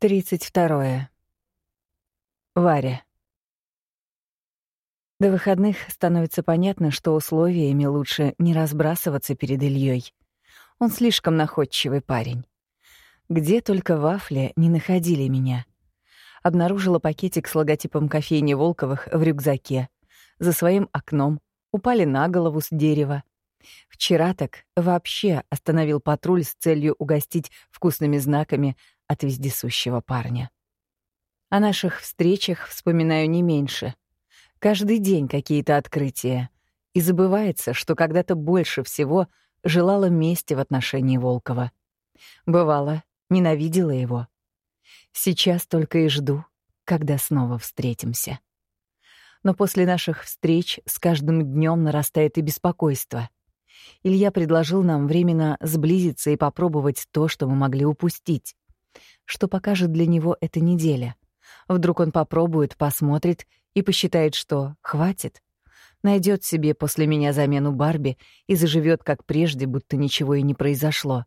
Тридцать второе. Варя. До выходных становится понятно, что условиями лучше не разбрасываться перед Ильей. Он слишком находчивый парень. Где только вафли не находили меня. Обнаружила пакетик с логотипом кофейни Волковых в рюкзаке. За своим окном. Упали на голову с дерева. Вчера так вообще остановил патруль с целью угостить вкусными знаками от вездесущего парня. О наших встречах вспоминаю не меньше. Каждый день какие-то открытия. И забывается, что когда-то больше всего желала мести в отношении Волкова. Бывало, ненавидела его. Сейчас только и жду, когда снова встретимся. Но после наших встреч с каждым днем нарастает и беспокойство. Илья предложил нам временно сблизиться и попробовать то, что мы могли упустить. Что покажет для него эта неделя? Вдруг он попробует, посмотрит и посчитает, что хватит. Найдет себе после меня замену Барби и заживет как прежде, будто ничего и не произошло.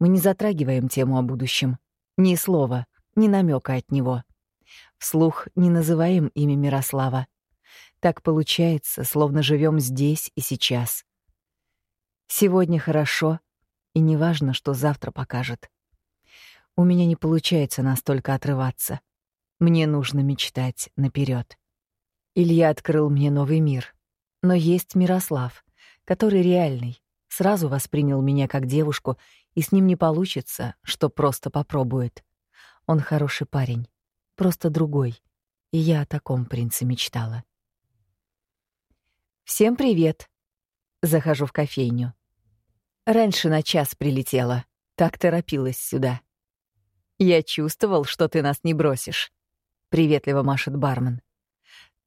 Мы не затрагиваем тему о будущем. Ни слова, ни намека от него. Вслух не называем имя Мирослава. Так получается, словно живем здесь и сейчас. Сегодня хорошо, и неважно, что завтра покажет. У меня не получается настолько отрываться. Мне нужно мечтать наперед. Илья открыл мне новый мир. Но есть Мирослав, который реальный, сразу воспринял меня как девушку, и с ним не получится, что просто попробует. Он хороший парень, просто другой. И я о таком принце мечтала. «Всем привет!» Захожу в кофейню. Раньше на час прилетела, так торопилась сюда. Я чувствовал, что ты нас не бросишь. — приветливо машет бармен.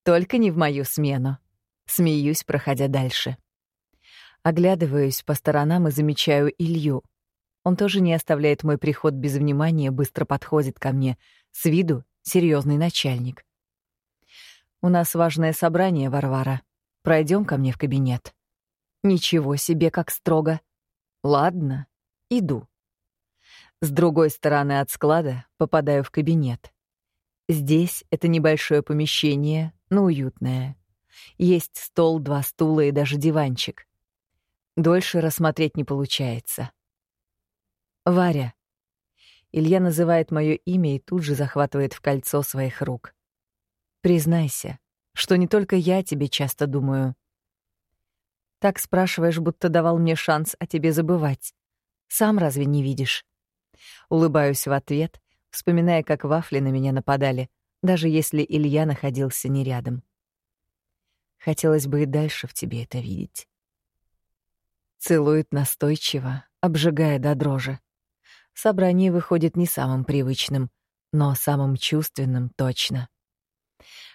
«Только не в мою смену». Смеюсь, проходя дальше. Оглядываюсь по сторонам и замечаю Илью. Он тоже не оставляет мой приход без внимания, быстро подходит ко мне. С виду серьезный начальник. «У нас важное собрание, Варвара. Пройдем ко мне в кабинет». «Ничего себе, как строго». «Ладно, иду». С другой стороны от склада попадаю в кабинет. Здесь это небольшое помещение, но уютное. Есть стол, два стула и даже диванчик. Дольше рассмотреть не получается. Варя. Илья называет мое имя и тут же захватывает в кольцо своих рук. Признайся, что не только я тебе часто думаю. Так спрашиваешь, будто давал мне шанс о тебе забывать. Сам разве не видишь? Улыбаюсь в ответ вспоминая, как вафли на меня нападали, даже если Илья находился не рядом. Хотелось бы и дальше в тебе это видеть. Целует настойчиво, обжигая до дрожи. Собрание выходит не самым привычным, но самым чувственным точно.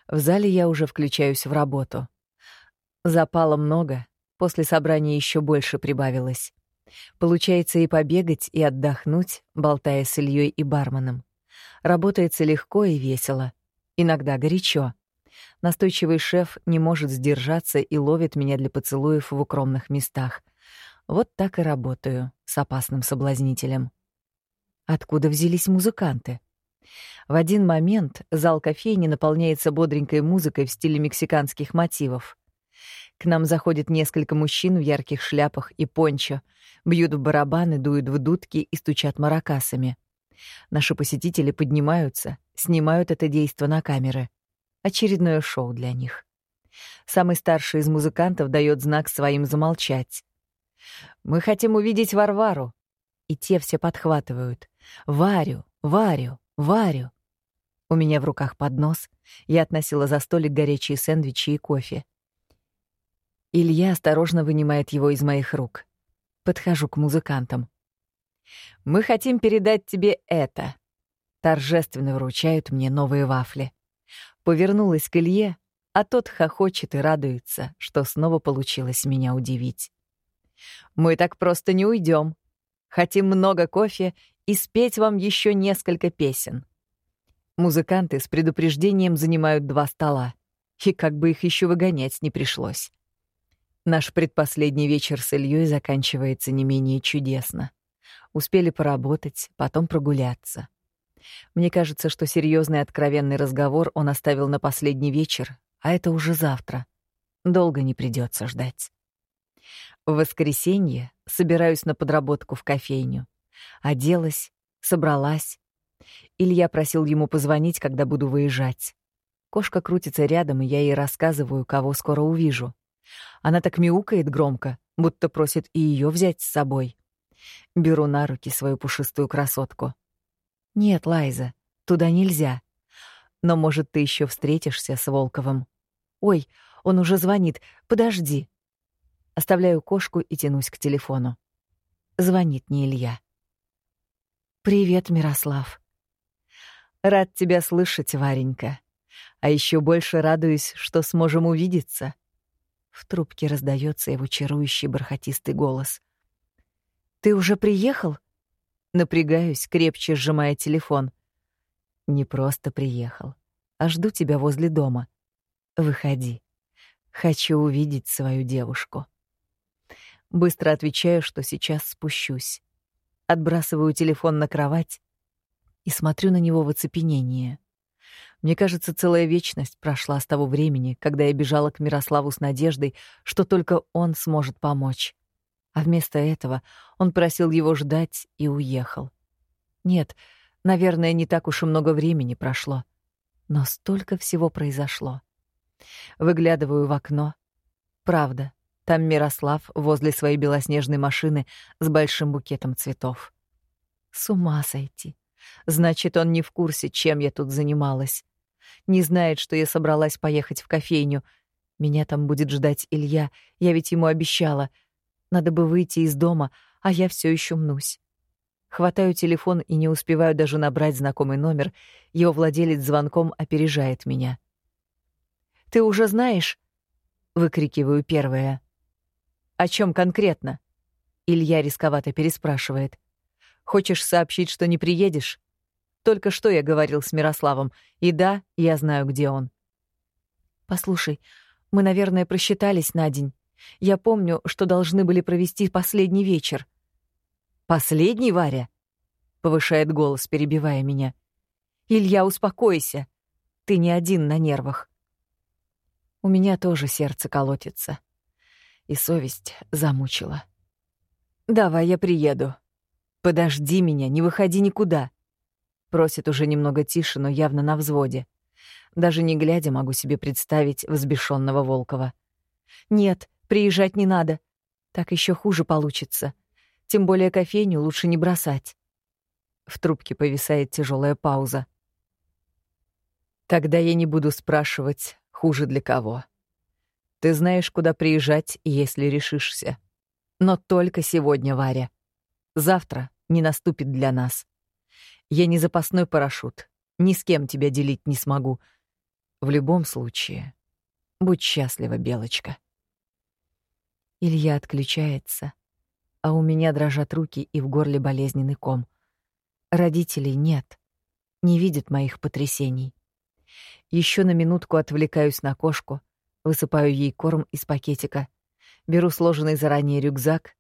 В зале я уже включаюсь в работу. Запало много, после собрания еще больше прибавилось. Получается и побегать, и отдохнуть, болтая с Ильей и барменом. Работается легко и весело. Иногда горячо. Настойчивый шеф не может сдержаться и ловит меня для поцелуев в укромных местах. Вот так и работаю с опасным соблазнителем. Откуда взялись музыканты? В один момент зал кофейни наполняется бодренькой музыкой в стиле мексиканских мотивов. К нам заходит несколько мужчин в ярких шляпах и пончо, бьют в барабаны, дуют в дудки и стучат маракасами. Наши посетители поднимаются, снимают это действо на камеры. Очередное шоу для них. Самый старший из музыкантов дает знак своим замолчать. «Мы хотим увидеть Варвару». И те все подхватывают. «Варю, Варю, Варю». У меня в руках поднос. Я относила за столик горячие сэндвичи и кофе. Илья осторожно вынимает его из моих рук. Подхожу к музыкантам. Мы хотим передать тебе это. Торжественно вручают мне новые вафли. Повернулась к Илье, а тот хохочет и радуется, что снова получилось меня удивить. Мы так просто не уйдем. Хотим много кофе и спеть вам еще несколько песен. Музыканты с предупреждением занимают два стола, и как бы их еще выгонять не пришлось. Наш предпоследний вечер с Ильей заканчивается не менее чудесно. Успели поработать, потом прогуляться. Мне кажется, что серьезный откровенный разговор он оставил на последний вечер, а это уже завтра. Долго не придется ждать. В воскресенье собираюсь на подработку в кофейню. Оделась, собралась. Илья просил ему позвонить, когда буду выезжать. Кошка крутится рядом, и я ей рассказываю, кого скоро увижу. Она так мяукает громко, будто просит и ее взять с собой. Беру на руки свою пушистую красотку. «Нет, Лайза, туда нельзя. Но, может, ты еще встретишься с Волковым. Ой, он уже звонит. Подожди». Оставляю кошку и тянусь к телефону. Звонит не Илья. «Привет, Мирослав». «Рад тебя слышать, Варенька. А еще больше радуюсь, что сможем увидеться». В трубке раздается его чарующий бархатистый голос. «Ты уже приехал?» Напрягаюсь, крепче сжимая телефон. Не просто приехал, а жду тебя возле дома. Выходи. Хочу увидеть свою девушку. Быстро отвечаю, что сейчас спущусь. Отбрасываю телефон на кровать и смотрю на него в оцепенении. Мне кажется, целая вечность прошла с того времени, когда я бежала к Мирославу с надеждой, что только он сможет помочь. А вместо этого он просил его ждать и уехал. Нет, наверное, не так уж и много времени прошло. Но столько всего произошло. Выглядываю в окно. Правда, там Мирослав возле своей белоснежной машины с большим букетом цветов. С ума сойти. Значит, он не в курсе, чем я тут занималась. Не знает, что я собралась поехать в кофейню. Меня там будет ждать Илья, я ведь ему обещала — надо бы выйти из дома, а я все еще мнусь. Хватаю телефон и не успеваю даже набрать знакомый номер. Его владелец звонком опережает меня. «Ты уже знаешь?» — выкрикиваю первое. «О чем конкретно?» Илья рисковато переспрашивает. «Хочешь сообщить, что не приедешь?» Только что я говорил с Мирославом, и да, я знаю, где он. «Послушай, мы, наверное, просчитались на день. Я помню, что должны были провести последний вечер. «Последний, Варя?» — повышает голос, перебивая меня. «Илья, успокойся. Ты не один на нервах». У меня тоже сердце колотится. И совесть замучила. «Давай я приеду. Подожди меня, не выходи никуда». Просит уже немного тише, но явно на взводе. Даже не глядя могу себе представить взбешенного Волкова. «Нет, Приезжать не надо. Так еще хуже получится. Тем более кофейню лучше не бросать. В трубке повисает тяжелая пауза. Тогда я не буду спрашивать, хуже для кого. Ты знаешь, куда приезжать, если решишься. Но только сегодня, Варя. Завтра не наступит для нас. Я не запасной парашют. Ни с кем тебя делить не смогу. В любом случае, будь счастлива, Белочка. Илья отключается, а у меня дрожат руки и в горле болезненный ком. Родителей нет, не видят моих потрясений. Еще на минутку отвлекаюсь на кошку, высыпаю ей корм из пакетика, беру сложенный заранее рюкзак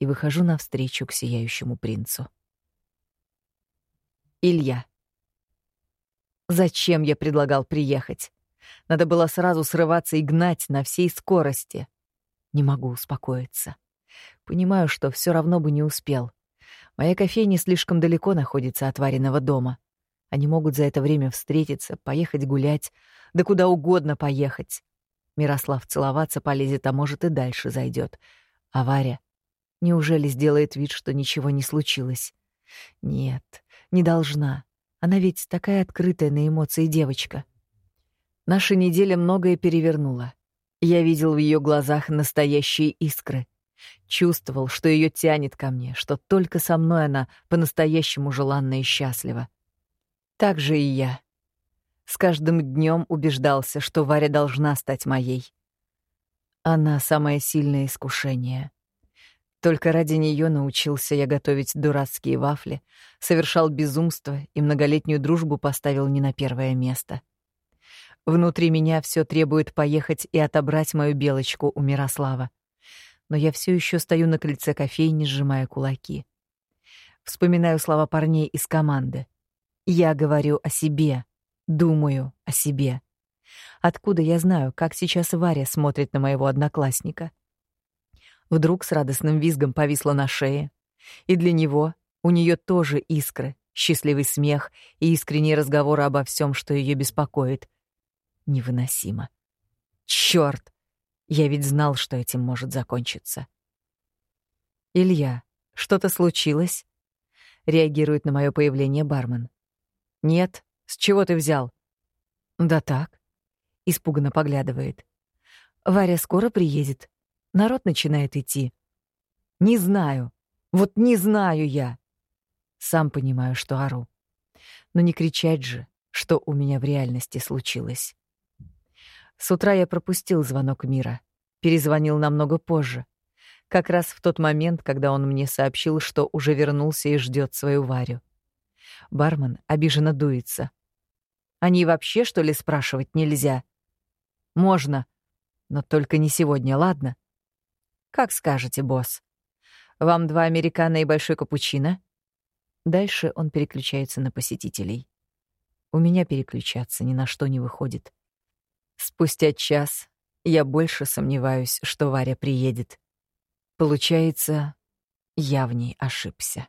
и выхожу навстречу к сияющему принцу. Илья. Зачем я предлагал приехать? Надо было сразу срываться и гнать на всей скорости. Не могу успокоиться. Понимаю, что все равно бы не успел. Моя кофейня слишком далеко находится от вареного дома. Они могут за это время встретиться, поехать гулять, да куда угодно поехать. Мирослав целоваться полезет, а может и дальше зайдет. А Варя неужели сделает вид, что ничего не случилось? Нет, не должна. Она ведь такая открытая на эмоции девочка. Наша неделя многое перевернула. Я видел в ее глазах настоящие искры. Чувствовал, что ее тянет ко мне, что только со мной она по-настоящему желанна и счастлива. Так же и я. С каждым днем убеждался, что Варя должна стать моей. Она — самое сильное искушение. Только ради нее научился я готовить дурацкие вафли, совершал безумство и многолетнюю дружбу поставил не на первое место — Внутри меня все требует поехать и отобрать мою белочку у Мирослава. Но я все еще стою на крыльце кофейни, сжимая кулаки. Вспоминаю слова парней из команды. Я говорю о себе, думаю о себе. Откуда я знаю, как сейчас Варя смотрит на моего одноклассника? Вдруг с радостным визгом повисла на шее, и для него у нее тоже искры, счастливый смех и искренние разговоры обо всем, что ее беспокоит. Невыносимо. Черт! Я ведь знал, что этим может закончиться. Илья, что-то случилось? Реагирует на мое появление бармен. Нет, с чего ты взял? Да так. Испуганно поглядывает. Варя скоро приедет. Народ начинает идти. Не знаю. Вот не знаю я. Сам понимаю, что ору. Но не кричать же, что у меня в реальности случилось. С утра я пропустил звонок Мира. Перезвонил намного позже. Как раз в тот момент, когда он мне сообщил, что уже вернулся и ждет свою Варю. Бармен обиженно дуется. «Они вообще, что ли, спрашивать нельзя?» «Можно, но только не сегодня, ладно?» «Как скажете, босс. Вам два американо и большой капучино?» Дальше он переключается на посетителей. У меня переключаться ни на что не выходит. Спустя час я больше сомневаюсь, что Варя приедет. Получается, я в ней ошибся.